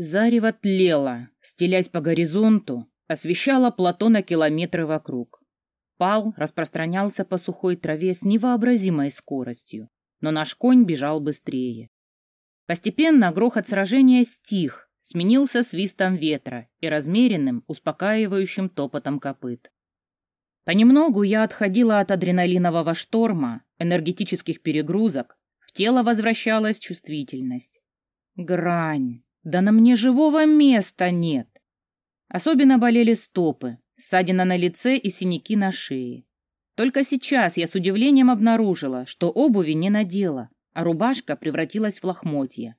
Зарево тлело, стелясь по горизонту, освещало плато на километры вокруг. Пал распространялся по сухой траве с невообразимой скоростью, но наш конь бежал быстрее. Постепенно грохот сражения стих, сменился свистом ветра и размеренным, успокаивающим топотом копыт. Понемногу я отходила от адреналинового шторма, энергетических перегрузок, в тело возвращалась чувствительность. Грань. Да на мне живого места нет. Особенно болели стопы, ссадина на лице и синяки на шее. Только сейчас я с удивлением обнаружила, что обуви не надела, а рубашка превратилась в лохмотья.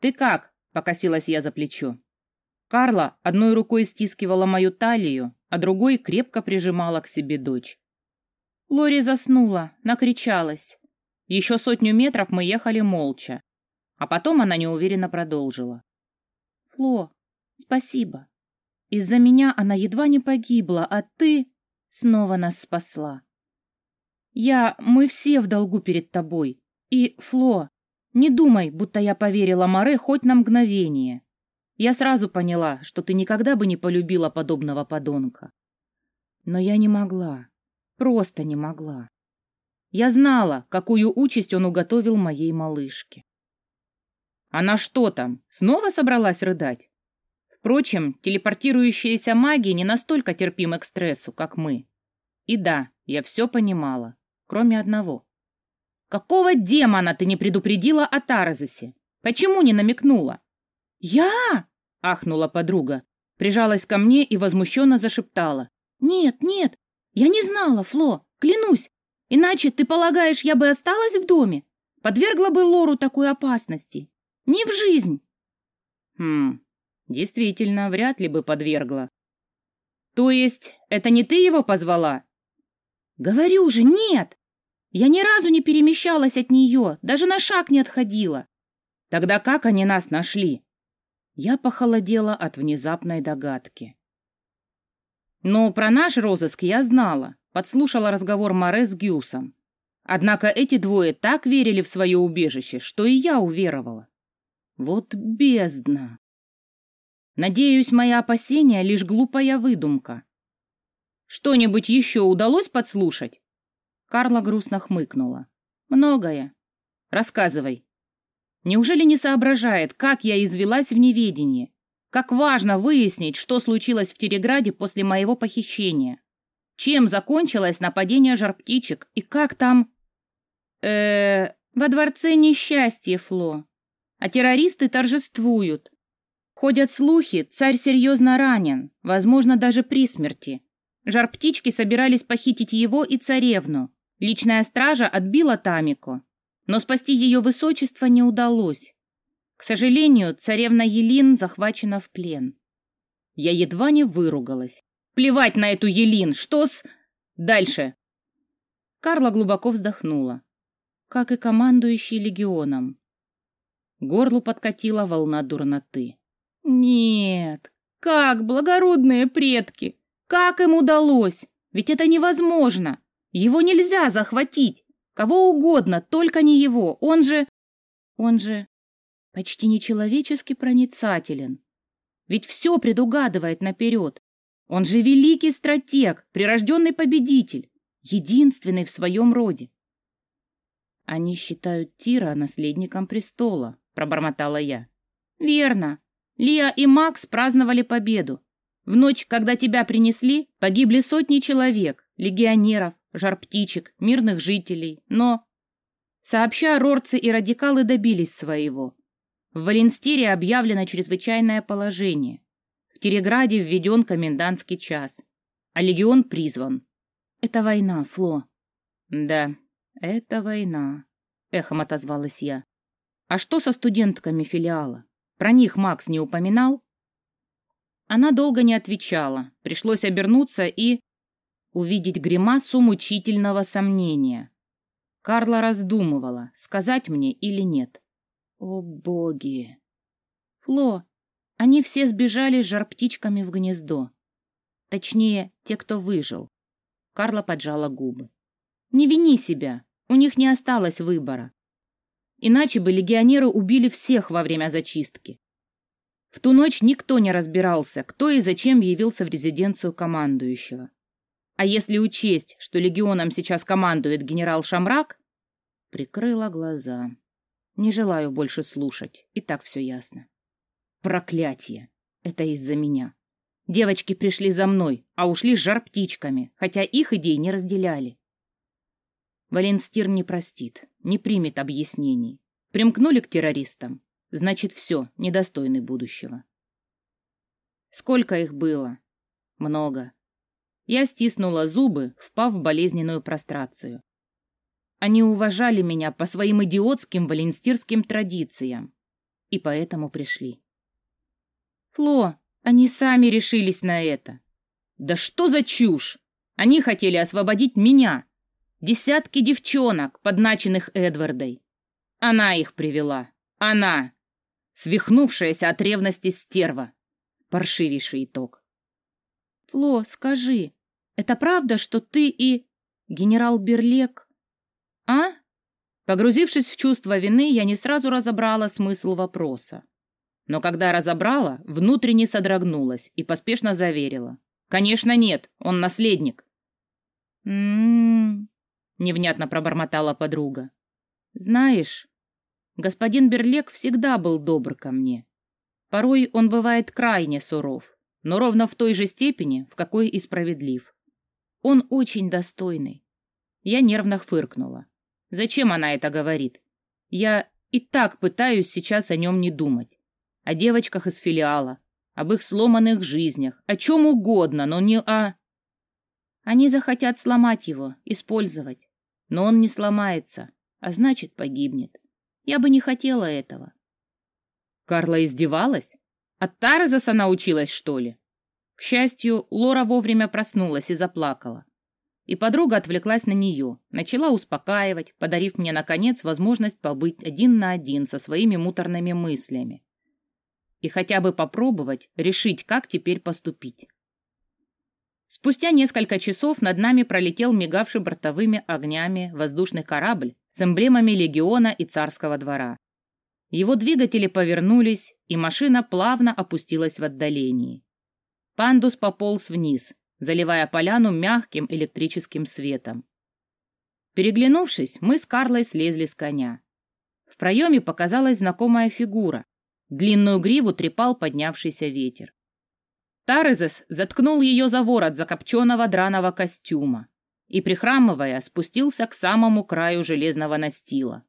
«Ты как?» — покосилась я за плечо. Карла одной рукой стискивала мою талию, а другой крепко прижимала к себе дочь. Лори заснула, накричалась. Еще сотню метров мы ехали молча, а потом она неуверенно продолжила. «Фло, спасибо. Из-за меня она едва не погибла, а ты снова нас спасла. Я... Мы все в долгу перед тобой. И, Фло, не думай, будто я поверила Море хоть на мгновение. Я сразу поняла, что ты никогда бы не полюбила подобного подонка. Но я не могла. Просто не могла. Я знала, какую участь он уготовил моей малышке. Она что там, снова собралась рыдать? Впрочем, телепортирующиеся маги не настолько терпимы к стрессу, как мы. И да, я все понимала, кроме одного. Какого демона ты не предупредила о Таразосе? Почему не намекнула? Я? ахнула подруга, прижалась ко мне и возмущенно зашептала. Нет, нет, я не знала, Фло, клянусь. Иначе, ты полагаешь, я бы осталась в доме? Подвергла бы Лору такой опасности? Не в жизнь. Хм, Действительно, вряд ли бы подвергла. То есть, это не ты его позвала? Говорю же, нет! Я ни разу не перемещалась от нее, даже на шаг не отходила. Тогда как они нас нашли? Я похолодела от внезапной догадки. Но про наш розыск я знала, подслушала разговор Море с Гюсом. Однако эти двое так верили в свое убежище, что и я уверовала. Вот бездна! Надеюсь, мои опасения — лишь глупая выдумка. Что-нибудь еще удалось подслушать? Карла грустно хмыкнула. Многое. Рассказывай. Неужели не соображает, как я извелась в неведении? Как важно выяснить, что случилось в Тереграде после моего похищения? Чем закончилось нападение жар-птичек и как там... э во дворце несчастье, Фло. А террористы торжествуют. Ходят слухи, царь серьезно ранен, возможно, даже при смерти. Жар-птички собирались похитить его и царевну. Личная стража отбила Тамико, но спасти ее высочество не удалось. К сожалению, царевна Елин захвачена в плен. Я едва не выругалась. Плевать на эту Елин, что с... Дальше. Карла глубоко вздохнула, как и командующий легионом. Горлу подкатила волна дурноты. Нет, как благородные предки! Как им удалось? Ведь это невозможно. Его нельзя захватить. Кого угодно, только не его. Он же... Он же почти нечеловечески проницателен. Ведь все предугадывает наперед. Он же великий стратег, прирожденный победитель, единственный в своем роде. Они считают Тира наследником престола, пробормотала я. Верно. Лия и Макс праздновали победу. В ночь, когда тебя принесли, погибли сотни человек, легионеров, жар-птичек, мирных жителей, но... Сообща, рорцы и радикалы добились своего. В Валенстире объявлено чрезвычайное положение. В Тереграде введен комендантский час, а легион призван. Это война, Фло. Да, это война, эхом отозвалась я. А что со студентками филиала? Про них Макс не упоминал? Она долго не отвечала. Пришлось обернуться и... увидеть гримасу мучительного сомнения. Карла раздумывала, сказать мне или нет. О, боги! Фло, они все сбежали с жар-птичками в гнездо. Точнее, те, кто выжил. Карла поджала губы. Не вини себя, у них не осталось выбора. Иначе бы легионеры убили всех во время зачистки. В ту ночь никто не разбирался, кто и зачем явился в резиденцию командующего. А если учесть, что легионом сейчас командует генерал Шамрак, прикрыла глаза. Не желаю больше слушать, и так все ясно. Проклятие! Это из-за меня. Девочки пришли за мной, а ушли с жар-птичками, хотя их идей не разделяли. Валенстир не простит, не примет объяснений. Примкнули к террористам. Значит, все, недостойны будущего. Сколько их было? Много. Я стиснула зубы, впав в болезненную прострацию. Они уважали меня по своим идиотским валенстирским традициям. И поэтому пришли. Фло, они сами решились на это. Да что за чушь? Они хотели освободить меня. Десятки девчонок, подначенных Эдвардой. Она их привела. Она. Свихнувшаяся от ревности стерва. Паршивейший итог. Фло, скажи, это правда, что ты и генерал Берлек... А? Погрузившись в чувство вины, я не сразу разобрала смысл вопроса. Но когда разобрала, внутренне содрогнулась и поспешно заверила. «Конечно нет, он наследник». «М-м-м», невнятно пробормотала подруга. «Знаешь, господин Берлек всегда был добр ко мне. Порой он бывает крайне суров, но ровно в той же степени, в какой и справедлив. Он очень достойный». Я нервно фыркнула. «Зачем она это говорит? Я и так пытаюсь сейчас о нем не думать о девочках из филиала, об их сломанных жизнях, о чем угодно, но не о... Они захотят сломать его, использовать. Но он не сломается, а значит, погибнет. Я бы не хотела этого. Карла издевалась? От Таразаса научилась, что ли? К счастью, Лора вовремя проснулась и заплакала. И подруга отвлеклась на нее, начала успокаивать, подарив мне, наконец, возможность побыть один на один со своими муторными мыслями и хотя бы попробовать решить, как теперь поступить. Спустя несколько часов над нами пролетел мигавший бортовыми огнями воздушный корабль с эмблемами легиона и царского двора. Его двигатели повернулись, и машина плавно опустилась в отдалении. Пандус пополз вниз, заливая поляну мягким электрическим светом. Переглянувшись, мы с Карлой слезли с коня. В проеме показалась знакомая фигура, Длинную гриву трепал поднявшийся ветер. Тарезес заткнул ее за ворот закопченного драного костюма и, прихрамывая, спустился к самому краю железного настила.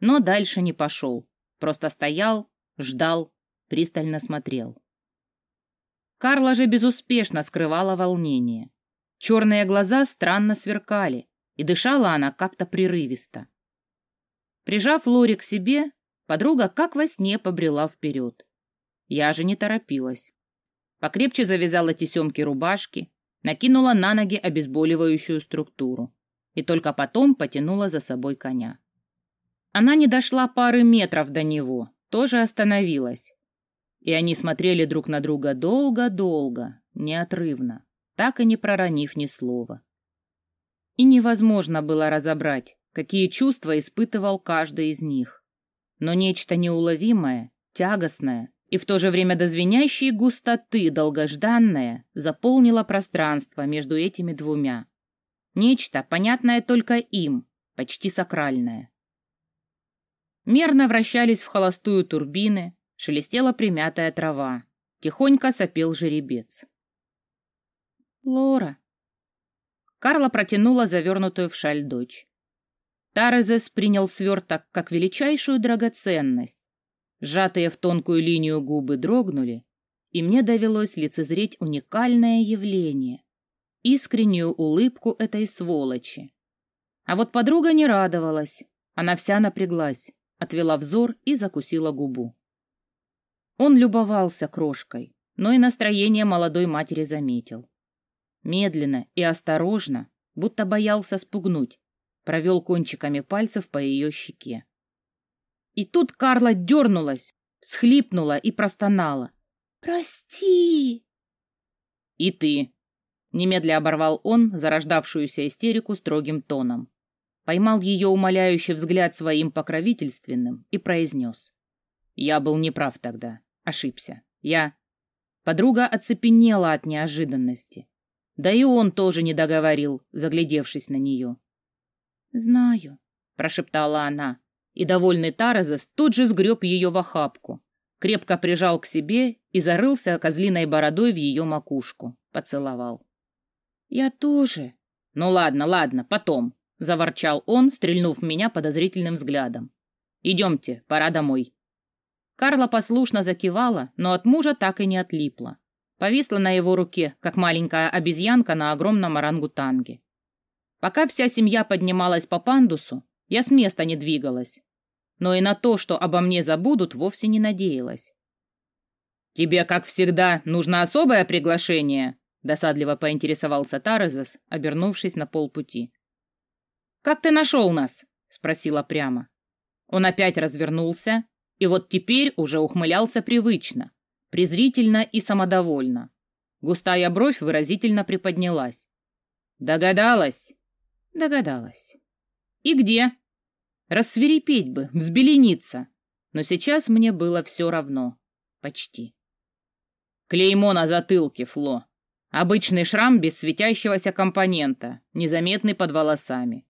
Но дальше не пошел, просто стоял, ждал, пристально смотрел. Карла же безуспешно скрывала волнение. Черные глаза странно сверкали, и дышала она как-то прерывисто. Прижав Лори к себе, Подруга как во сне побрела вперед. Я же не торопилась. Покрепче завязала тесемки рубашки, накинула на ноги обезболивающую структуру и только потом потянула за собой коня. Она не дошла пары метров до него, тоже остановилась. И они смотрели друг на друга долго-долго, неотрывно, так и не проронив ни слова. И невозможно было разобрать, какие чувства испытывал каждый из них но нечто неуловимое, тягостное и в то же время до звенящей густоты долгожданное заполнило пространство между этими двумя. Нечто, понятное только им, почти сакральное. Мерно вращались в холостую турбины, шелестела примятая трава, тихонько сопел жеребец. «Лора!» Карла протянула завернутую в шаль дочь. Тарезес принял сверток как величайшую драгоценность. Сжатые в тонкую линию губы дрогнули, и мне довелось лицезреть уникальное явление — искреннюю улыбку этой сволочи. А вот подруга не радовалась, она вся напряглась, отвела взор и закусила губу. Он любовался крошкой, но и настроение молодой матери заметил. Медленно и осторожно, будто боялся спугнуть, провел кончиками пальцев по ее щеке. И тут Карла дернулась, всхлипнула и простонала. «Прости!» «И ты!» — немедля оборвал он зарождавшуюся истерику строгим тоном. Поймал ее умоляющий взгляд своим покровительственным и произнес. «Я был неправ тогда. Ошибся. Я... Подруга оцепенела от неожиданности. Да и он тоже не договорил, заглядевшись на нее. «Знаю», — прошептала она, и довольный Таразес тут же сгреб ее в охапку, крепко прижал к себе и зарылся козлиной бородой в ее макушку, поцеловал. «Я тоже». «Ну ладно, ладно, потом», — заворчал он, стрельнув меня подозрительным взглядом. «Идемте, пора домой». Карла послушно закивала, но от мужа так и не отлипла. Повисла на его руке, как маленькая обезьянка на огромном орангутанге. Пока вся семья поднималась по пандусу, я с места не двигалась. Но и на то, что обо мне забудут, вовсе не надеялась. «Тебе, как всегда, нужно особое приглашение?» Досадливо поинтересовался Таразес, обернувшись на полпути. «Как ты нашел нас?» — спросила прямо. Он опять развернулся, и вот теперь уже ухмылялся привычно, презрительно и самодовольно. Густая бровь выразительно приподнялась. «Догадалась?» «Догадалась». «И где?» «Рассверепеть бы, взбелениться». Но сейчас мне было все равно. Почти. «Клеймо на затылке, Фло», Обычный шрам без светящегося компонента, незаметный под волосами.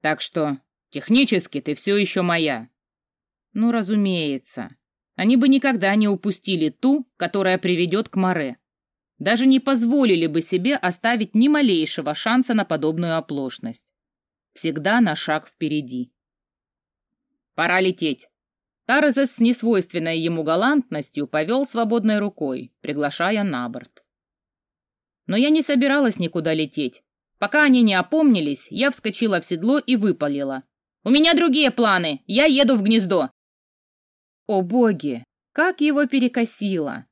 Так что технически ты все еще моя. Ну, разумеется. Они бы никогда не упустили ту, которая приведет к Море. Даже не позволили бы себе оставить ни малейшего шанса на подобную оплошность. Всегда на шаг впереди. Пора лететь. Тарезес с несвойственной ему галантностью повел свободной рукой, приглашая на борт. Но я не собиралась никуда лететь. Пока они не опомнились, я вскочила в седло и выпалила. «У меня другие планы! Я еду в гнездо!» О боги! Как его перекосило!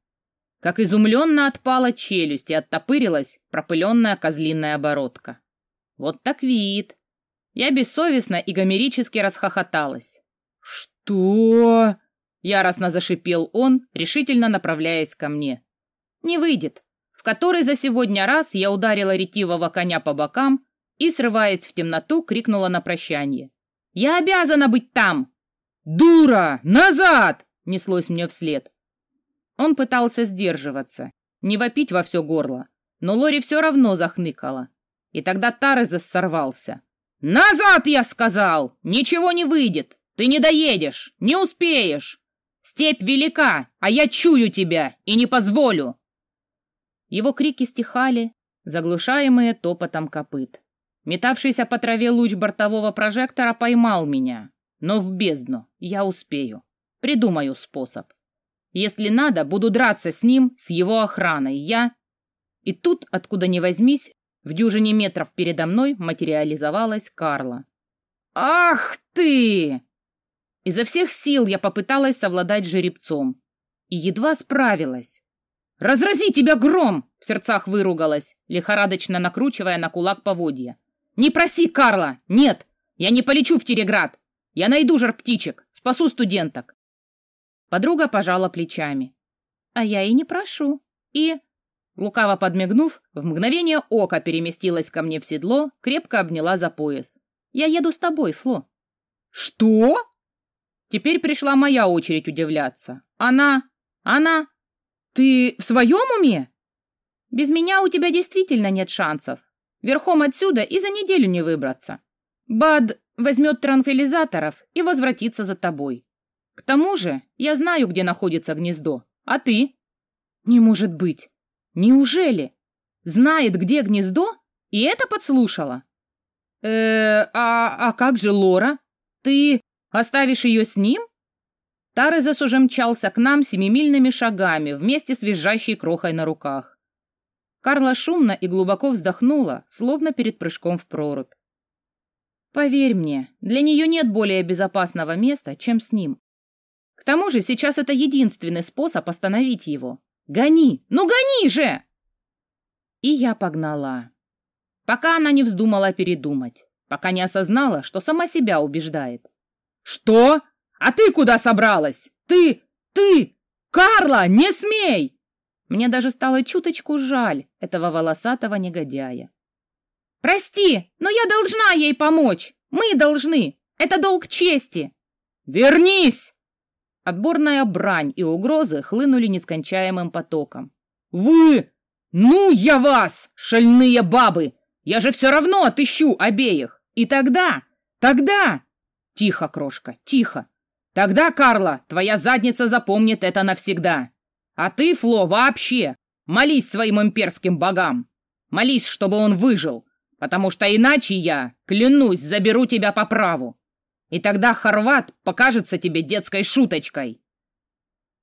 Как изумленно отпала челюсть и оттопырилась пропыленная козлиная оборотка. Вот так вид! Я бессовестно и гомерически расхохоталась. «Что?» — яростно зашипел он, решительно направляясь ко мне. «Не выйдет в который за сегодня раз я ударила ретивого коня по бокам и, срываясь в темноту, крикнула на прощание. «Я обязана быть там!» «Дура! Назад!» — неслось мне вслед. Он пытался сдерживаться, не вопить во все горло, но Лори все равно захныкала. И тогда Тарезес сорвался. «Назад, я сказал! Ничего не выйдет! Ты не доедешь, не успеешь! Степь велика, а я чую тебя и не позволю!» Его крики стихали, заглушаемые топотом копыт. Метавшийся по траве луч бортового прожектора поймал меня. Но в бездну я успею. Придумаю способ. Если надо, буду драться с ним, с его охраной. Я... И тут, откуда ни возьмись, в дюжине метров передо мной материализовалась Карла. «Ах ты!» Изо всех сил я попыталась совладать жеребцом. И едва справилась. «Разрази тебя гром!» — в сердцах выругалась, лихорадочно накручивая на кулак поводья. «Не проси, Карла! Нет! Я не полечу в Тереград! Я найду жар птичек, спасу студенток!» Подруга пожала плечами. «А я и не прошу. И...» Лукаво подмигнув, в мгновение ока переместилась ко мне в седло, крепко обняла за пояс. «Я еду с тобой, Фло». «Что?» Теперь пришла моя очередь удивляться. «Она... она...» Ты в своем уме? Без меня у тебя действительно нет шансов. Верхом отсюда и за неделю не выбраться. Бад возьмет транквилизаторов и возвратится за тобой. К тому же я знаю, где находится гнездо. А ты? Не может быть. Неужели? Знает, где гнездо? И это подслушала? э а, а как же Лора? Ты оставишь ее с ним? Тарезес уже мчался к нам семимильными шагами вместе с визжащей крохой на руках. Карла шумно и глубоко вздохнула, словно перед прыжком в прорубь. Поверь мне, для нее нет более безопасного места, чем с ним. К тому же сейчас это единственный способ остановить его. Гони! Ну гони же! И я погнала. Пока она не вздумала передумать, пока не осознала, что сама себя убеждает. «Что?» А ты куда собралась? Ты! Ты! Карла, не смей!» Мне даже стало чуточку жаль этого волосатого негодяя. «Прости, но я должна ей помочь! Мы должны! Это долг чести!» «Вернись!» Отборная брань и угрозы хлынули нескончаемым потоком. «Вы! Ну, я вас, шальные бабы! Я же все равно отыщу обеих! И тогда, тогда...» «Тихо, крошка, тихо! Тогда, Карла, твоя задница запомнит это навсегда! А ты, Фло, вообще молись своим имперским богам! Молись, чтобы он выжил, потому что иначе я, клянусь, заберу тебя по праву!» И тогда Хорват покажется тебе детской шуточкой.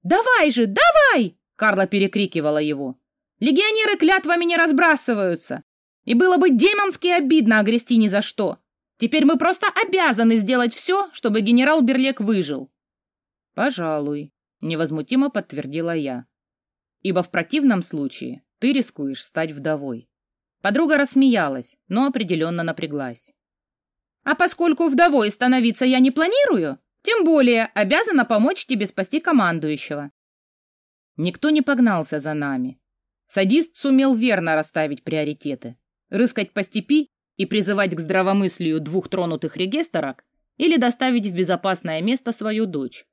«Давай же, давай!» — Карла перекрикивала его. «Легионеры клятвами не разбрасываются. И было бы демонски обидно огрести ни за что. Теперь мы просто обязаны сделать все, чтобы генерал Берлек выжил». «Пожалуй», — невозмутимо подтвердила я. «Ибо в противном случае ты рискуешь стать вдовой». Подруга рассмеялась, но определенно напряглась. А поскольку вдовой становиться я не планирую, тем более обязана помочь тебе спасти командующего. Никто не погнался за нами. Садист сумел верно расставить приоритеты. Рыскать по степи и призывать к здравомыслию двух тронутых регистрок или доставить в безопасное место свою дочь.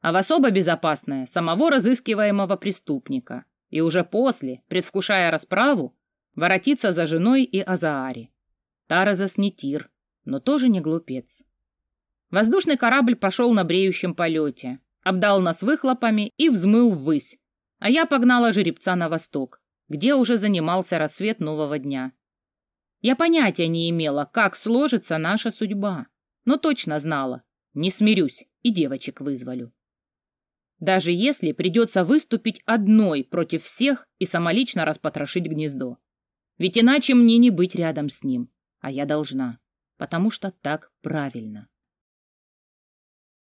А в особо безопасное самого разыскиваемого преступника. И уже после, предвкушая расправу, воротиться за женой и Азаари. Таразас не тир, но тоже не глупец. Воздушный корабль пошел на бреющем полете, обдал нас выхлопами и взмыл ввысь, а я погнала жеребца на восток, где уже занимался рассвет нового дня. Я понятия не имела, как сложится наша судьба, но точно знала, не смирюсь и девочек вызволю. Даже если придется выступить одной против всех и самолично распотрошить гнездо. Ведь иначе мне не быть рядом с ним, а я должна потому что так правильно.